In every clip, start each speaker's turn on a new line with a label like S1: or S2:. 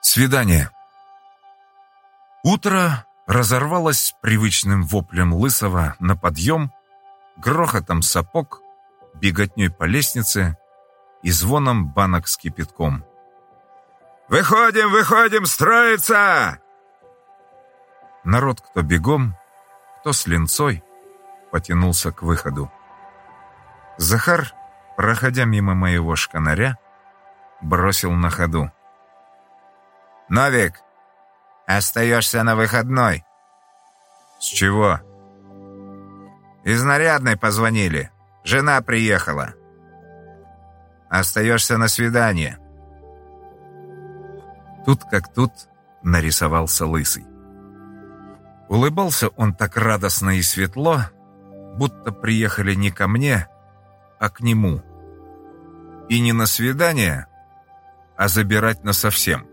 S1: Свидание. Утро разорвалось привычным воплем Лысого на подъем, грохотом сапог, беготней по лестнице и звоном банок с кипятком.
S2: «Выходим, выходим, строиться!»
S1: Народ, кто бегом, кто с линцой, потянулся к выходу. Захар, проходя мимо моего шканаря, бросил на ходу.
S2: «Новик, остаешься на выходной».
S1: «С чего?»
S2: «Из нарядной позвонили. Жена приехала. Остаешься на свидание».
S1: Тут как тут нарисовался лысый. Улыбался он так радостно и светло, будто приехали не ко мне, а к нему. И не на свидание, а забирать насовсем.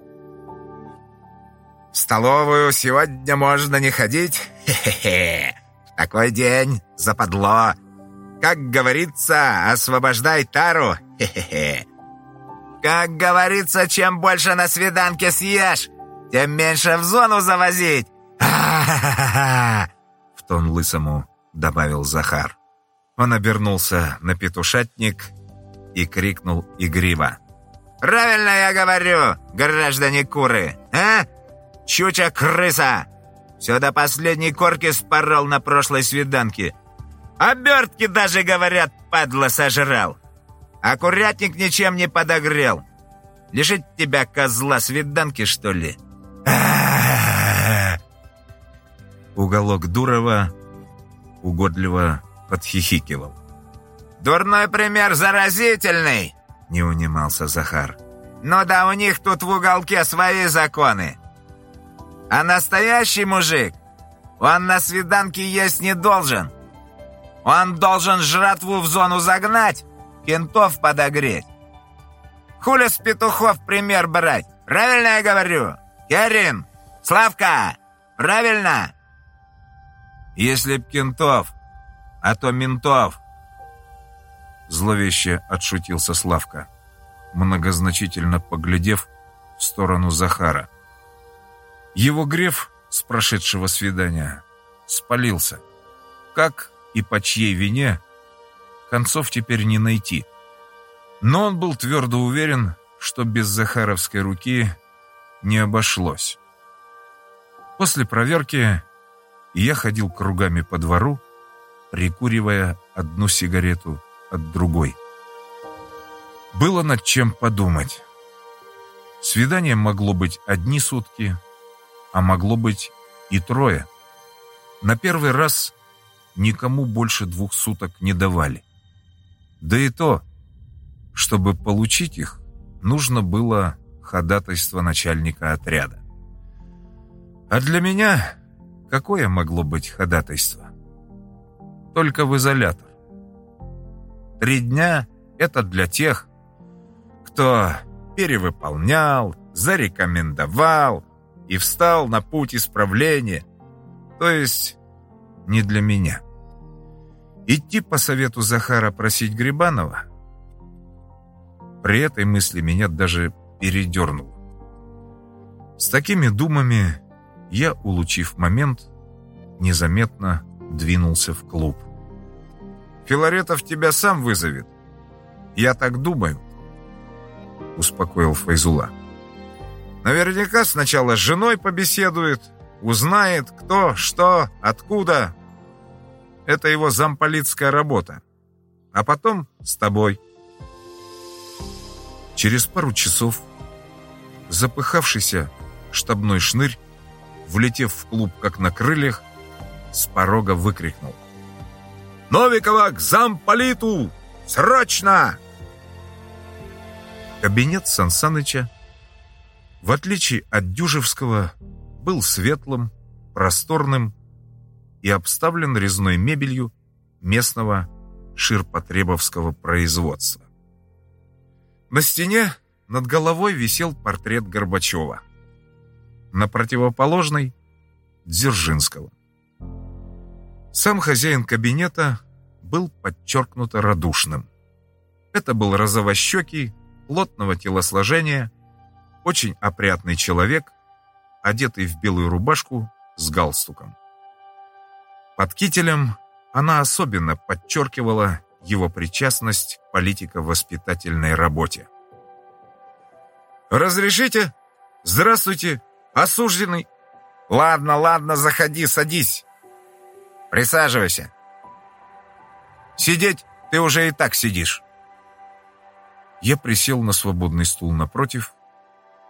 S2: «В столовую сегодня можно не ходить? Хе-хе-хе! Такой день западло! Как говорится, освобождай тару! Хе-хе-хе! Как говорится, чем больше на свиданке съешь, тем меньше в зону завозить!
S1: В тон лысому добавил Захар. Он обернулся на петушатник и крикнул игриво.
S2: «Правильно я говорю, граждане куры, а? Чуча-крыса! Все до последней корки спорол на прошлой свиданке. Обертки даже, говорят, падла сожрал. А курятник ничем не подогрел. Лишить тебя, козла, свиданки, что ли?»
S1: Уголок Дурова угодливо подхихикивал.
S2: «Дурной пример заразительный!»
S1: — не унимался Захар.
S2: «Ну да у них тут в уголке свои законы. А настоящий мужик, он на свиданке есть не должен. Он должен жратву в зону загнать, кентов подогреть. Хули с петухов пример брать? Правильно я говорю? Керин, Славка, правильно?»
S1: «Если б кентов, а то ментов!» Зловеще отшутился Славка, многозначительно поглядев в сторону Захара. Его греф с прошедшего свидания спалился. Как и по чьей вине, концов теперь не найти. Но он был твердо уверен, что без Захаровской руки не обошлось. После проверки я ходил кругами по двору, прикуривая одну сигарету от другой. Было над чем подумать. Свидание могло быть одни сутки, а могло быть и трое. На первый раз никому больше двух суток не давали. Да и то, чтобы получить их, нужно было ходатайство начальника отряда. А для меня какое могло быть ходатайство? Только в изолятор. Три дня — это для тех, кто перевыполнял, зарекомендовал и встал на путь исправления, то есть не для меня. Идти по совету Захара просить Грибанова? При этой мысли меня даже передернуло. С такими думами я, улучив момент, незаметно двинулся в клуб. «Филаретов тебя сам вызовет. Я так думаю», — успокоил Файзула. «Наверняка сначала с женой побеседует, узнает, кто, что, откуда. Это его замполитская работа. А потом с тобой». Через пару часов запыхавшийся штабной шнырь влетев в клуб как на крыльях, с порога выкрикнул. «Новикова к замполиту! Срочно!» Кабинет Сансаныча, в отличие от Дюжевского, был светлым, просторным и обставлен резной мебелью местного ширпотребовского производства. На стене над головой висел портрет Горбачева на противоположной – Дзержинского. Сам хозяин кабинета был подчеркнуто радушным. Это был розовощекий, плотного телосложения, очень опрятный человек, одетый в белую рубашку с галстуком. Под кителем она особенно подчеркивала его причастность к политико-воспитательной работе. «Разрешите? Здравствуйте, осужденный!»
S2: «Ладно, ладно, заходи, садись. Присаживайся».
S1: «Сидеть ты уже и так сидишь». Я присел на свободный стул напротив,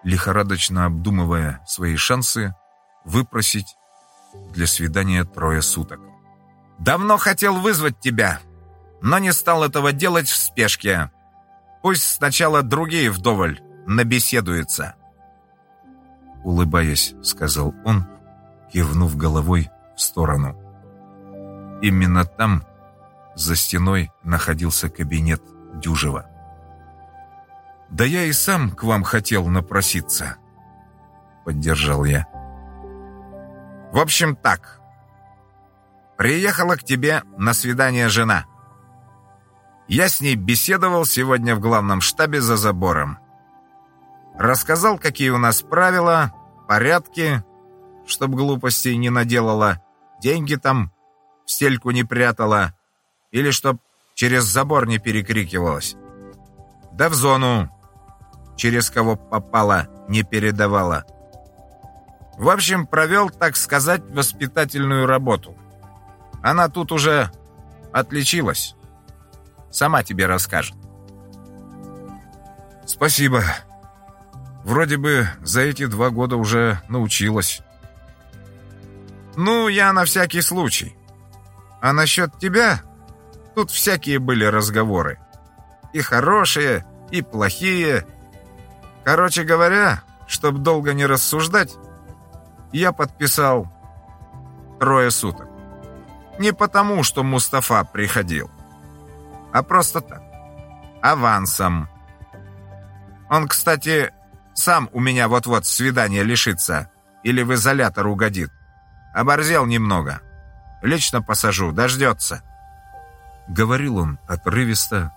S1: лихорадочно обдумывая свои шансы выпросить для свидания трое суток.
S2: «Давно хотел вызвать тебя, но не стал этого делать в спешке. Пусть сначала другие вдоволь набеседуются».
S1: Улыбаясь, сказал он, кивнув головой в сторону. Именно там, за стеной, находился кабинет Дюжева. «Да я и сам к вам хотел напроситься», — поддержал я.
S2: В общем, так. Приехала к тебе на свидание жена. Я с ней беседовал сегодня в главном штабе за забором. Рассказал, какие у нас правила, порядки, чтоб глупостей не наделала, деньги там в стельку не прятала или чтоб через забор не перекрикивалась. Да в зону, через кого попала, не передавала. В общем, провел, так сказать, воспитательную работу. Она тут уже отличилась. Сама тебе расскажет.
S1: Спасибо. Вроде бы за эти два года уже научилась.
S2: Ну, я на всякий случай. А насчет тебя, тут всякие были разговоры. И хорошие, и плохие. Короче говоря, чтоб долго не рассуждать, я подписал трое суток. Не потому, что Мустафа приходил, а просто так, авансом. Он, кстати, сам у меня вот-вот свидание лишится или в изолятор угодит. Оборзел немного. Лично посажу, дождется.
S1: Говорил он отрывисто,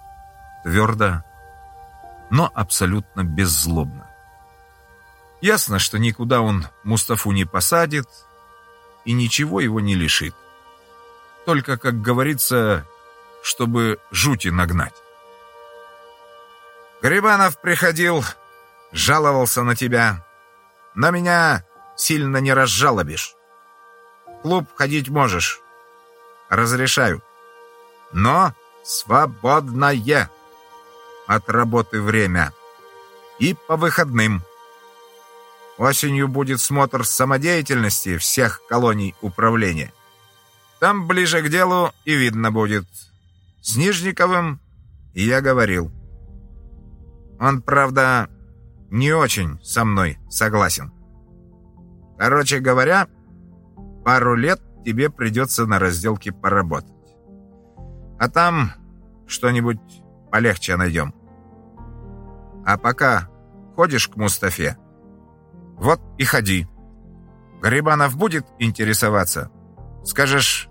S1: твердо, но абсолютно беззлобно. Ясно, что никуда он Мустафу не посадит и ничего его не лишит. Только, как говорится, чтобы жути нагнать.
S2: Грибанов приходил, жаловался на тебя. На меня сильно не разжалобишь. Клуб ходить можешь. Разрешаю. Но свободное от работы время. И по выходным. Осенью будет смотр самодеятельности всех колоний управления. Там ближе к делу и видно будет. С Нижниковым я говорил. Он, правда, не очень со мной согласен. Короче говоря, пару лет тебе придется на разделке поработать. А там что-нибудь полегче найдем. А пока ходишь к Мустафе, вот и ходи. Грибанов будет интересоваться. Скажешь,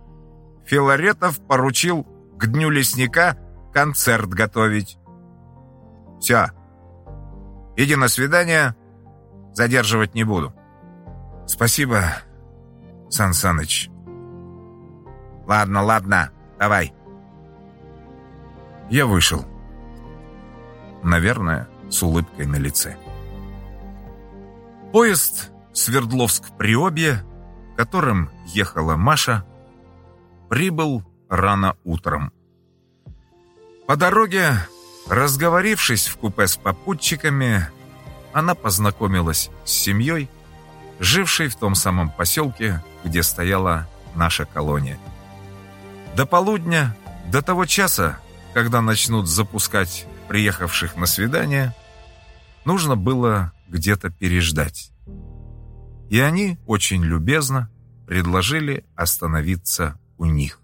S2: Филаретов поручил к Дню Лесника концерт готовить. Все. Иди на свидание. Задерживать не буду.
S1: Спасибо, Сан Саныч.
S2: Ладно, ладно, давай.
S1: Я вышел. Наверное, с улыбкой на лице. Поезд Свердловск-Приобье, которым ехала Маша, прибыл рано утром. По дороге, разговорившись в купе с попутчиками, она познакомилась с семьей, жившей в том самом поселке, где стояла наша колония. До полудня, до того часа, когда начнут запускать приехавших на свидание, нужно было где-то переждать. И они очень любезно предложили остановиться у них.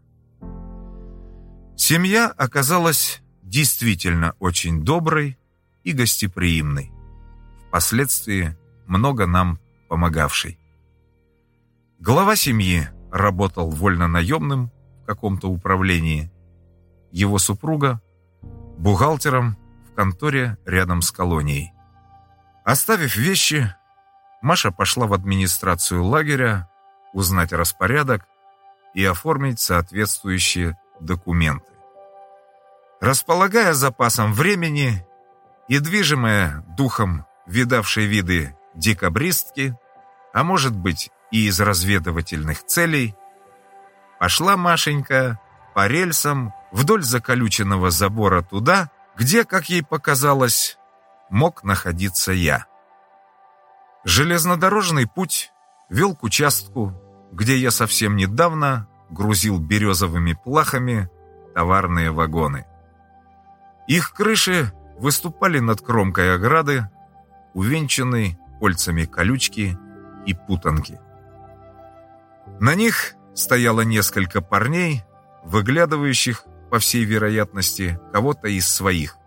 S1: Семья оказалась действительно очень доброй и гостеприимной, впоследствии много нам помогавшей. Глава семьи работал вольно-наемным в каком-то управлении, его супруга – бухгалтером в конторе рядом с колонией Оставив вещи, Маша пошла в администрацию лагеря узнать распорядок и оформить соответствующие документы. Располагая запасом времени и движимая духом видавшей виды декабристки, а может быть и из разведывательных целей, пошла Машенька по рельсам вдоль заколюченного забора туда, где, как ей показалось, мог находиться я. Железнодорожный путь вел к участку, где я совсем недавно грузил березовыми плахами товарные вагоны. Их крыши выступали над кромкой ограды, увенчанной кольцами колючки и путанки. На них стояло несколько парней, выглядывающих, по всей вероятности, кого-то из своих,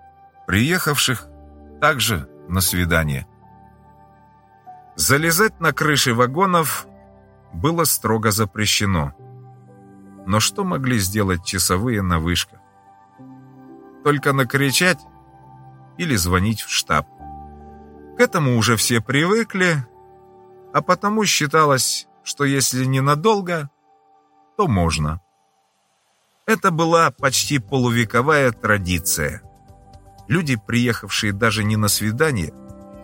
S1: приехавших также на свидание. Залезать на крыши вагонов было строго запрещено. Но что могли сделать часовые на вышках? Только накричать или звонить в штаб. К этому уже все привыкли, а потому считалось, что если ненадолго, то можно. Это была почти полувековая традиция. Люди, приехавшие даже не на свидание,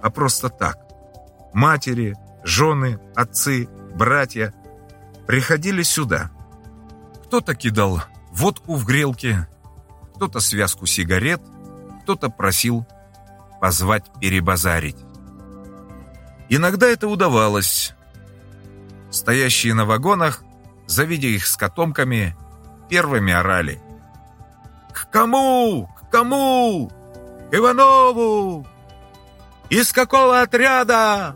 S1: а просто так. Матери, жены, отцы, братья приходили сюда. Кто-то кидал водку в грелки, кто-то связку сигарет, кто-то просил позвать перебазарить. Иногда это удавалось. Стоящие на вагонах, завидя их с котомками, первыми орали. «К кому? К кому? Иванову! Из какого отряда?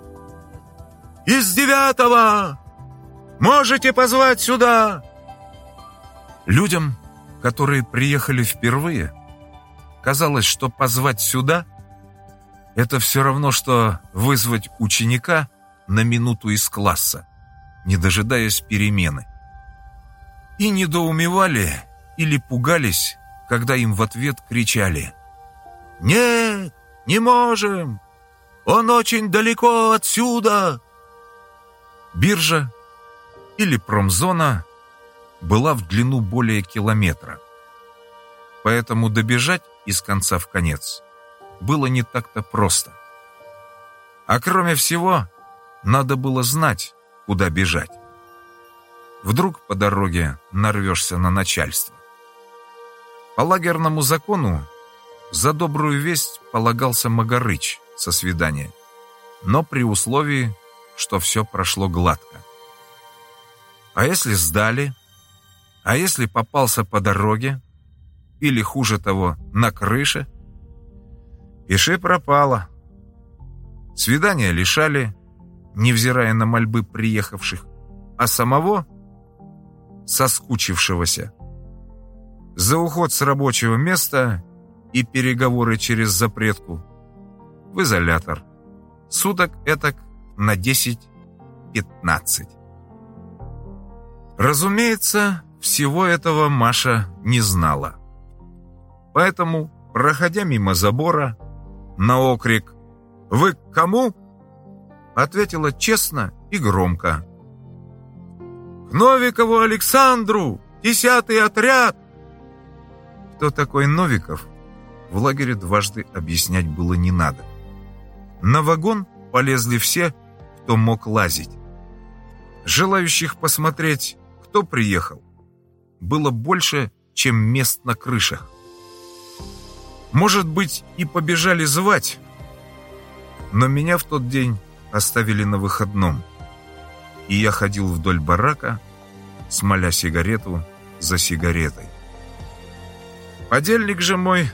S1: Из девятого! Можете позвать сюда!» Людям, которые приехали впервые, казалось, что позвать сюда – это все равно, что вызвать ученика на минуту из класса, не дожидаясь перемены. И недоумевали или пугались, когда им в ответ кричали – «Нет, не можем! Он очень далеко отсюда!» Биржа или промзона была в длину более километра. Поэтому добежать из конца в конец было не так-то просто. А кроме всего, надо было знать, куда бежать. Вдруг по дороге нарвешься на начальство. По лагерному закону за добрую весть полагался Магарыч со свидания, но при условии, что все прошло гладко. А если сдали? А если попался по дороге? Или, хуже того, на крыше? Пиши пропало. Свидания лишали, невзирая на мольбы приехавших, а самого, соскучившегося, за уход с рабочего места и переговоры через запретку в изолятор. Суток этак на 10-15. Разумеется, всего этого Маша не знала. Поэтому, проходя мимо забора, на окрик «Вы к кому?» ответила честно и громко. «К Новикову Александру! Десятый отряд!» Кто такой Новиков, в лагере дважды объяснять было не надо. На вагон полезли все, кто мог лазить. Желающих посмотреть, кто приехал, было больше, чем мест на крышах. Может быть, и побежали звать, но меня в тот день оставили на выходном, и я ходил вдоль барака, смоля сигарету за сигаретой. Подельник же мой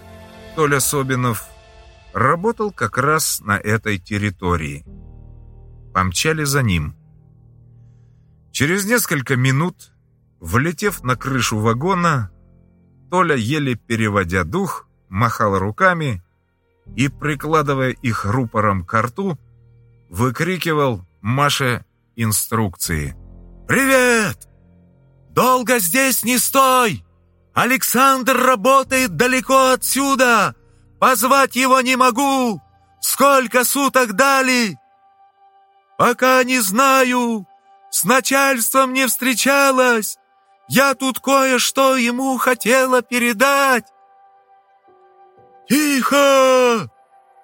S1: Толя Собинов работал как раз на этой территории. Помчали за ним. Через несколько минут, влетев на крышу вагона, Толя, еле переводя дух, махал руками и, прикладывая их рупором к рту, выкрикивал Маше инструкции. «Привет! Долго здесь не стой! Александр работает далеко отсюда! Позвать его не могу!
S3: Сколько суток дали?» «Пока не знаю. С начальством не встречалась. Я тут кое-что ему хотела передать». «Тихо!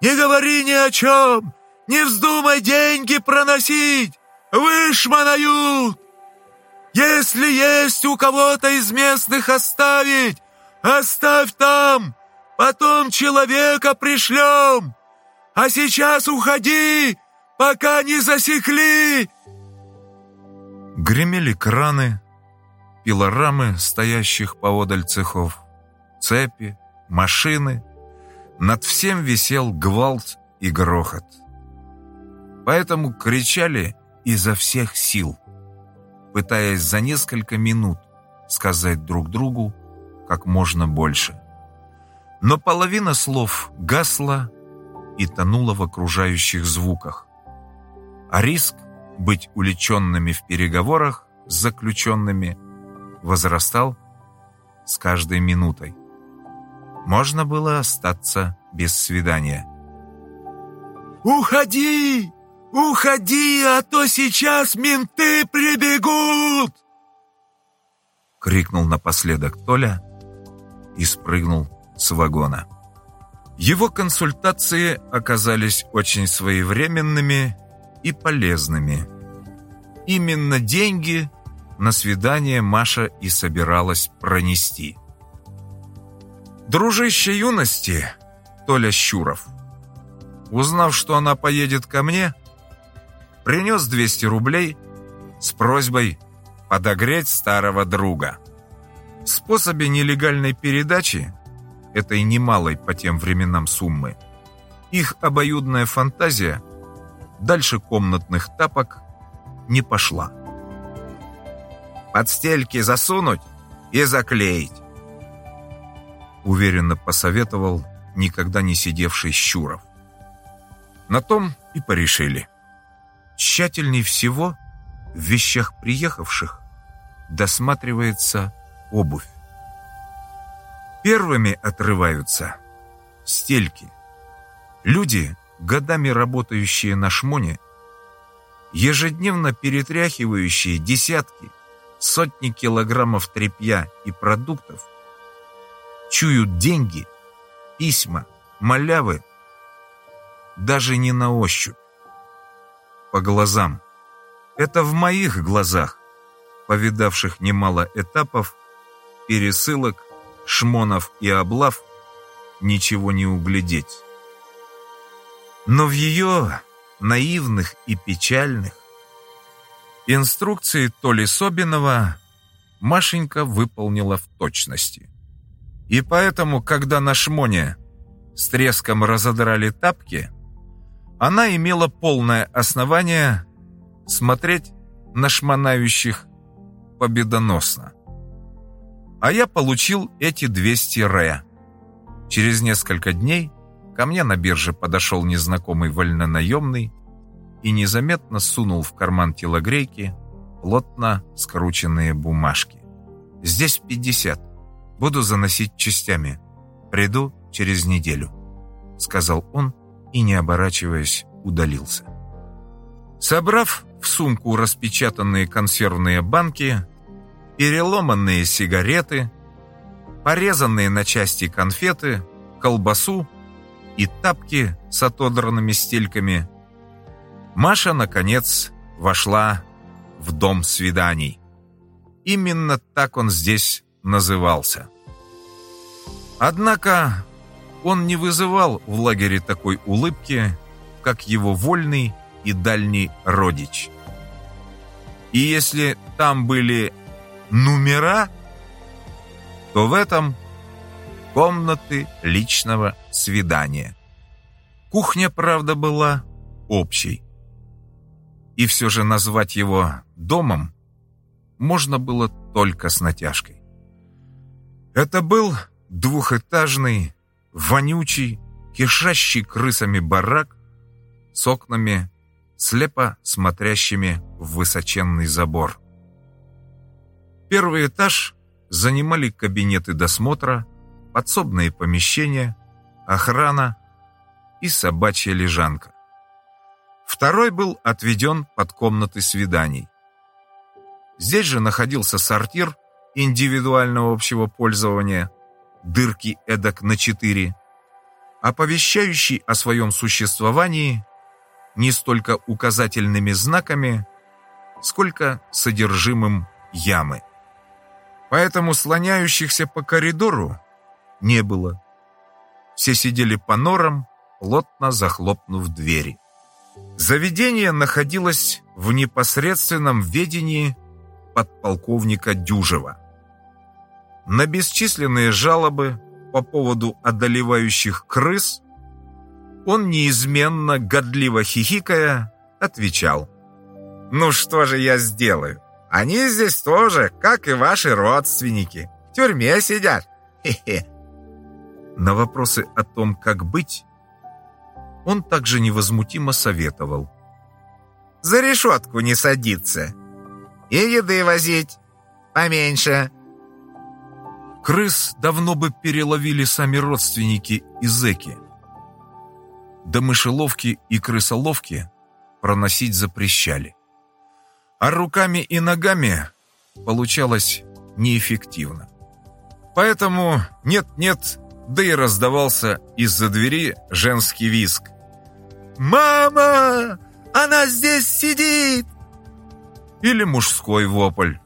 S3: Не говори ни о чем! Не вздумай деньги проносить! Вышманают! Если есть у кого-то из местных оставить, оставь там, потом человека пришлем! А сейчас уходи, пока не засекли!»
S1: Гремели краны, пилорамы стоящих поодаль цехов, цепи, машины. Над всем висел гвалт и грохот. Поэтому кричали изо всех сил, пытаясь за несколько минут сказать друг другу как можно больше. Но половина слов гасла и тонула в окружающих звуках. А риск быть уличенными в переговорах с заключенными возрастал с каждой минутой. Можно было остаться без свидания.
S3: «Уходи! Уходи, а то сейчас менты прибегут!»
S1: Крикнул напоследок Толя и спрыгнул с вагона. Его консультации оказались очень своевременными и полезными. Именно деньги на свидание Маша и собиралась пронести. Дружище юности, Толя Щуров, узнав, что она поедет ко мне, принес 200 рублей с просьбой подогреть старого друга. В способе нелегальной передачи, этой немалой по тем временам суммы, их обоюдная фантазия дальше комнатных тапок не пошла.
S2: «Под стельки засунуть и заклеить»,
S1: уверенно посоветовал никогда не сидевший Щуров. На том и порешили. Тщательней всего в вещах приехавших досматривается обувь. Первыми отрываются стельки. Люди, годами работающие на шмоне, ежедневно перетряхивающие десятки, сотни килограммов тряпья и продуктов, чуют деньги, письма, малявы, даже не на ощупь, по глазам. Это в моих глазах, повидавших немало этапов, пересылок, шмонов и облав, ничего не углядеть. Но в ее наивных и печальных инструкции Толи Собинова Машенька выполнила в точности. И поэтому, когда на шмоне с треском разодрали тапки, она имела полное основание смотреть на шмонающих победоносно. А я получил эти 200 ре. Через несколько дней Ко мне на бирже подошел незнакомый вольнонаемный и незаметно сунул в карман телогрейки плотно скрученные бумажки. «Здесь 50. Буду заносить частями. Приду через неделю», — сказал он и, не оборачиваясь, удалился. Собрав в сумку распечатанные консервные банки, переломанные сигареты, порезанные на части конфеты, колбасу и тапки с отодранными стельками, Маша, наконец, вошла в дом свиданий. Именно так он здесь назывался. Однако он не вызывал в лагере такой улыбки, как его вольный и дальний родич. И если там были номера, то в этом комнаты личного свидания. Кухня, правда, была общей. И все же назвать его домом можно было только с натяжкой. Это был двухэтажный, вонючий, кишащий крысами барак с окнами, слепо смотрящими в высоченный забор. Первый этаж занимали кабинеты досмотра, подсобные помещения, охрана, и собачья лежанка. Второй был отведен под комнаты свиданий. Здесь же находился сортир индивидуального общего пользования, дырки эдак на четыре, оповещающий о своем существовании не столько указательными знаками, сколько содержимым ямы. Поэтому слоняющихся по коридору не было. Все сидели по норам, плотно захлопнув двери. Заведение находилось в непосредственном ведении подполковника Дюжева. На бесчисленные жалобы по поводу одолевающих крыс он неизменно, годливо хихикая, отвечал. «Ну что же я сделаю? Они здесь тоже, как и ваши родственники. В тюрьме сидят. Хе-хе». На вопросы о том, как быть, он также невозмутимо советовал. «За решетку не садиться. И еды возить поменьше». Крыс давно бы переловили сами родственники и зэки. До мышеловки и крысоловки проносить запрещали. А руками и ногами получалось неэффективно. Поэтому нет-нет, да и раздавался из-за двери женский визг.
S3: «Мама! Она здесь сидит!»
S1: Или мужской вопль.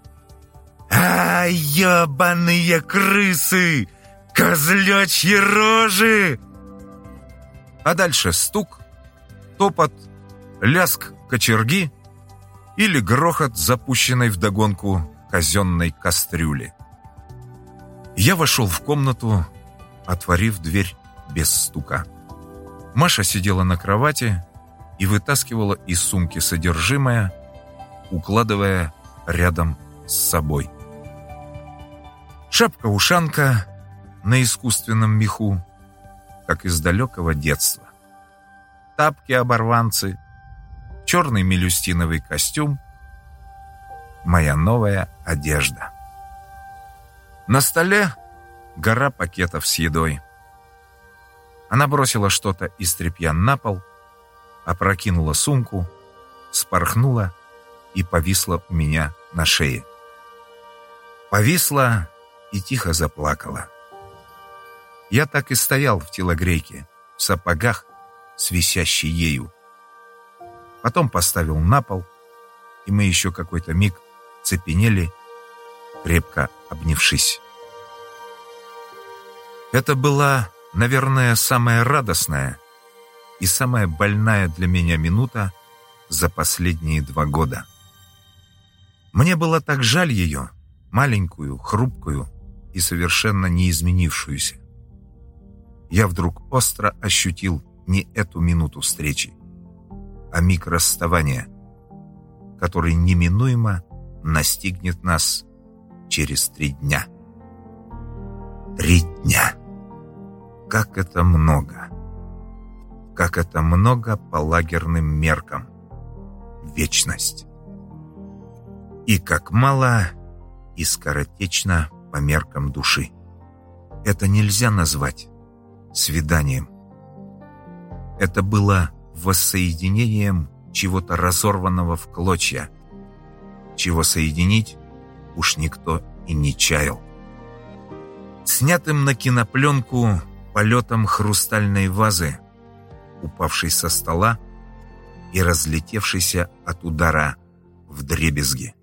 S3: «А, ебаные крысы! Козлячьи рожи!»
S1: А дальше стук, топот, ляск кочерги или грохот запущенной вдогонку казенной кастрюли. Я вошел в комнату, отворив дверь без стука. Маша сидела на кровати и вытаскивала из сумки содержимое, укладывая рядом с собой. Шапка-ушанка на искусственном меху, как из далекого детства. Тапки-оборванцы, черный мелюстиновый костюм, моя новая одежда. На столе гора пакетов с едой. Она бросила что-то из тряпья на пол, опрокинула сумку, спорхнула и повисла у меня на шее. Повисла и тихо заплакала. Я так и стоял в телогрейке, в сапогах, с ею. Потом поставил на пол, и мы еще какой-то миг цепенели, крепко обнявшись. Это была наверное, самая радостная и самая больная для меня минута за последние два года. Мне было так жаль ее, маленькую, хрупкую и совершенно не изменившуюся. Я вдруг остро ощутил не эту минуту встречи, а миг расставания, который неминуемо настигнет нас через три дня. Три дня. Как это много! Как это много по лагерным меркам! Вечность! И как мало и скоротечно по меркам души. Это нельзя назвать свиданием. Это было воссоединением чего-то разорванного в клочья, чего соединить уж никто и не чаял. Снятым на кинопленку полетом хрустальной вазы, упавшей со стола и разлетевшейся от удара в дребезги.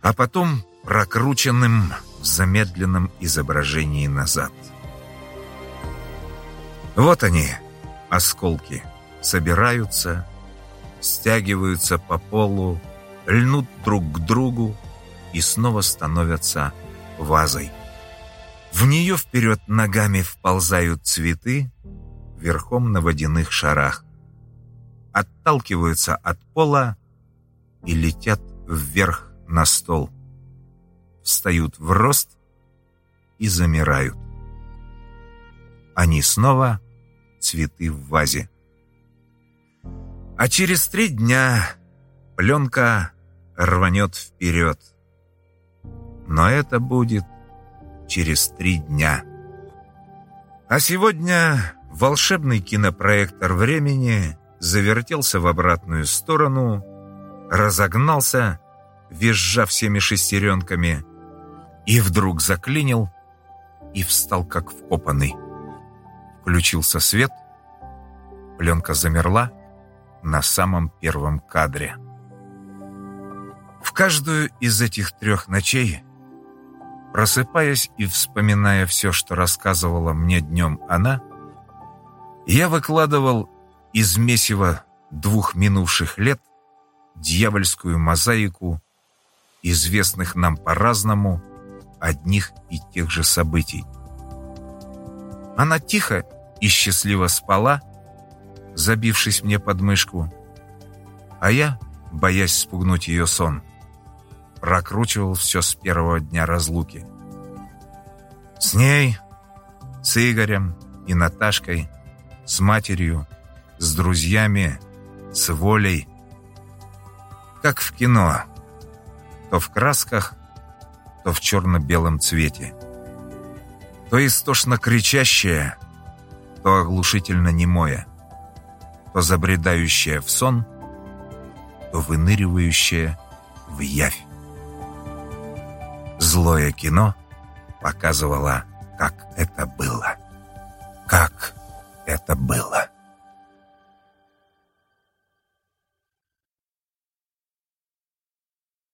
S1: А потом прокрученным в замедленном изображении назад. Вот они, осколки, собираются, стягиваются по полу, льнут друг к другу и снова становятся вазой. В нее вперед ногами вползают цветы верхом на водяных шарах. Отталкиваются от пола и летят вверх на стол. Встают в рост и замирают. Они снова цветы в вазе. А через три дня пленка рванет вперед. Но это будет через три дня. А сегодня волшебный кинопроектор времени завертелся в обратную сторону, разогнался, визжа всеми шестеренками, и вдруг заклинил и встал как вкопанный. Включился свет, пленка замерла на самом первом кадре. В каждую из этих трех ночей, просыпаясь и вспоминая все, что рассказывала мне днем она, я выкладывал из месива двух минувших лет дьявольскую мозаику известных нам по-разному одних и тех же событий. Она тихо и счастливо спала, забившись мне под мышку, а я, боясь спугнуть ее сон, прокручивал все с первого дня разлуки. С ней, с Игорем и Наташкой, с матерью, с друзьями, с волей. Как в кино. То в красках, то в черно-белом цвете. То истошно кричащее, то оглушительно немое, то забредающее в сон, то выныривающее в явь. Злое кино показывало, как это было. Как это было.